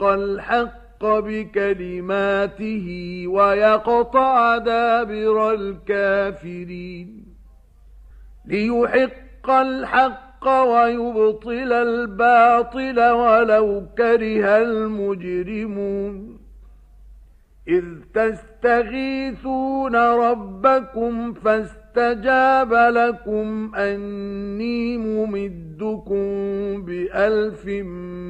يحق الحق بكلماته ويقطع دابر الكافرين ليحق الحق ويبطل الباطل ولو كره المجرمون إذ تستغيثون ربكم فاستجاب لكم أني ممدكم بألف من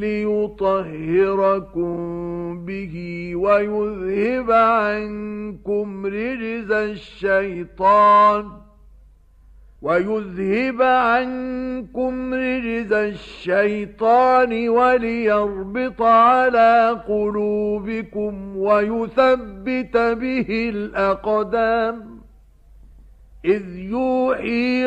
ليطهركم به ويذهب عنكم رجز الشيطان ويذهب عنكم رجز الشيطان وليربط على قلوبكم ويثبت به الأقدام إذ يوحي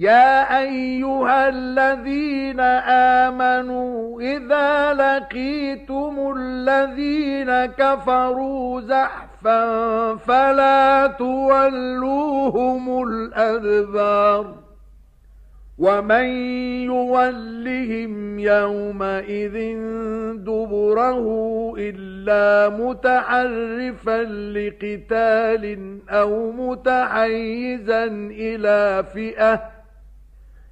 يا أيها الذين آمنوا إذا لقيتم الذين كفروا زحفا فلا تولوهم الأدبار ومن يولهم يومئذ دبره إلا متحرفا لقتال أو متحيزا إلى فئة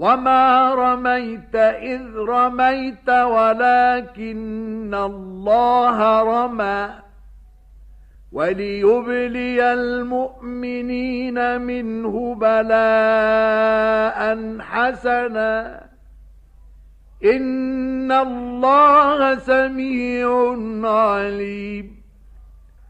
وما رميت إذ رميت ولكن الله رمى وليبلي المؤمنين منه بلاء حسنا إن الله سميع عليم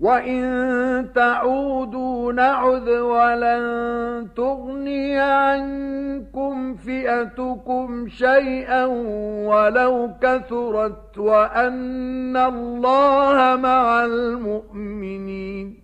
وَإِن تَعُودُوا نَعُدْ وَلَن تُغْنِيَ عَنكُمْ فِئَتُكُمْ شَيْئًا وَلَوْ كَثُرَتْ وَأَنَّ اللَّهَ مَعَ الْمُؤْمِنِينَ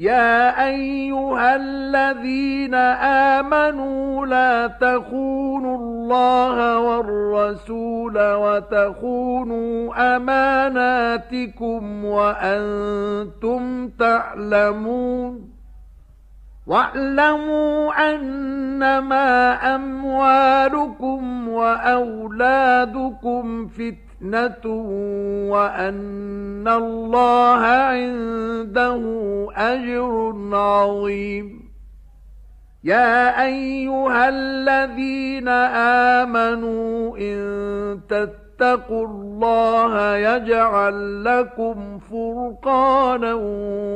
يا أيها الذين آمنوا لا تخونوا الله والرسول وتخونوا أماناتكم وأنتم تعلمون واعلموا أنما أموالكم وأولادكم فتنة فتنة وأن الله عنده أجر عظيم. يا أيها الذين آمنوا إن تتقوا الله يجعل لكم فرقانا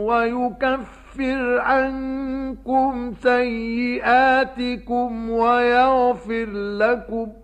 ويكفر عنكم سيئاتكم ويغفر لكم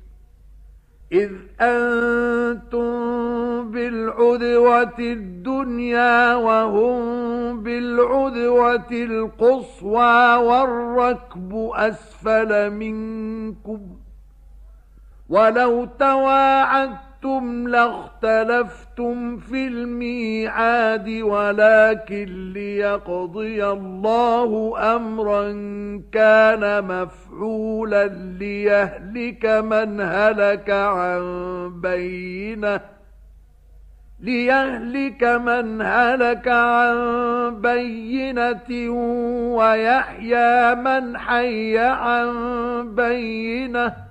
إذ أنتم بالعدوة الدنيا وهم بالعدوة القصوى والركب أسفل منكم ولو تواعدتم شئتم لاختلفتم في الميعاد ولكن ليقضي الله أمرا كان مفعولا ليهلك من هلك عن بينه ليهلك من هلك عن بينة ويحيى من حي عن بينه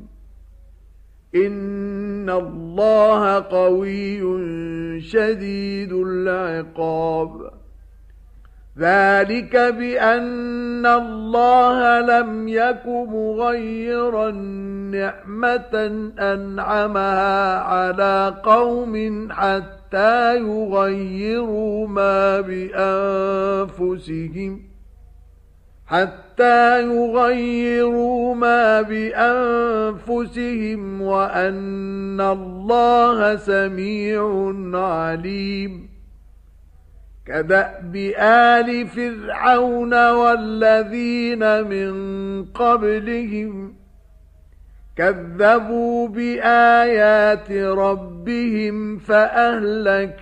إن الله قوي شديد العقاب ذلك بأن الله لم يك مغيرا نعمة أنعمها على قوم حتى يغيروا ما بأنفسهم حتى يغيروا ما بأنفسهم وأن الله سميع عليم. كدأب آل فرعون والذين من قبلهم كذبوا بآيات ربهم فأهلكناهم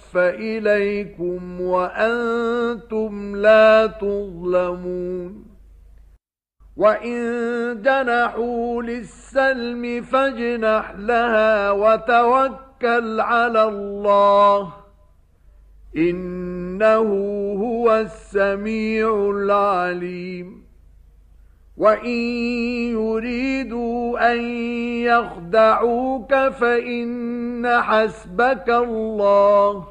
يوفى إليكم وأنتم لا تظلمون وإن جنحوا للسلم فاجنح لها وتوكل على الله إنه هو السميع العليم وَإِن يُرِيدُوا أَن يَخْدَعُوكَ فَإِنَّ حَسْبَكَ اللَّهُ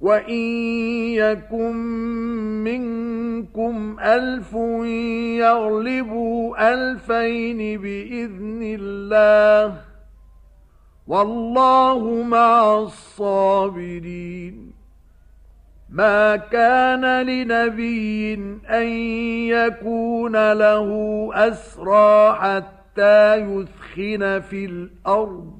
وَإِن يَكُن مِّنكُمْ أَلْفٌ يَغْلِبُوا أَلْفَيْنِ بِإِذْنِ اللَّهِ وَاللَّهُ مَعَ الصَّابِرِينَ مَا كَانَ لِنَبِيٍّ أَن يَكُونَ لَهُ أَسْرَىٰ حَتَّىٰ يُثْخِنَ فِي الْأَرْضِ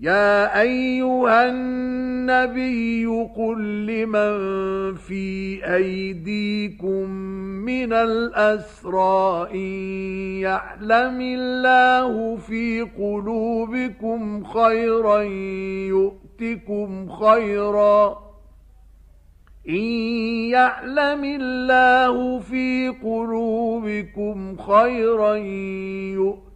يا أيها النبي قل لمن في أيديكم من الأسرى إن يعلم الله في قلوبكم خيرا يؤتكم خيرا إن يعلم الله في قلوبكم خيرا يؤتكم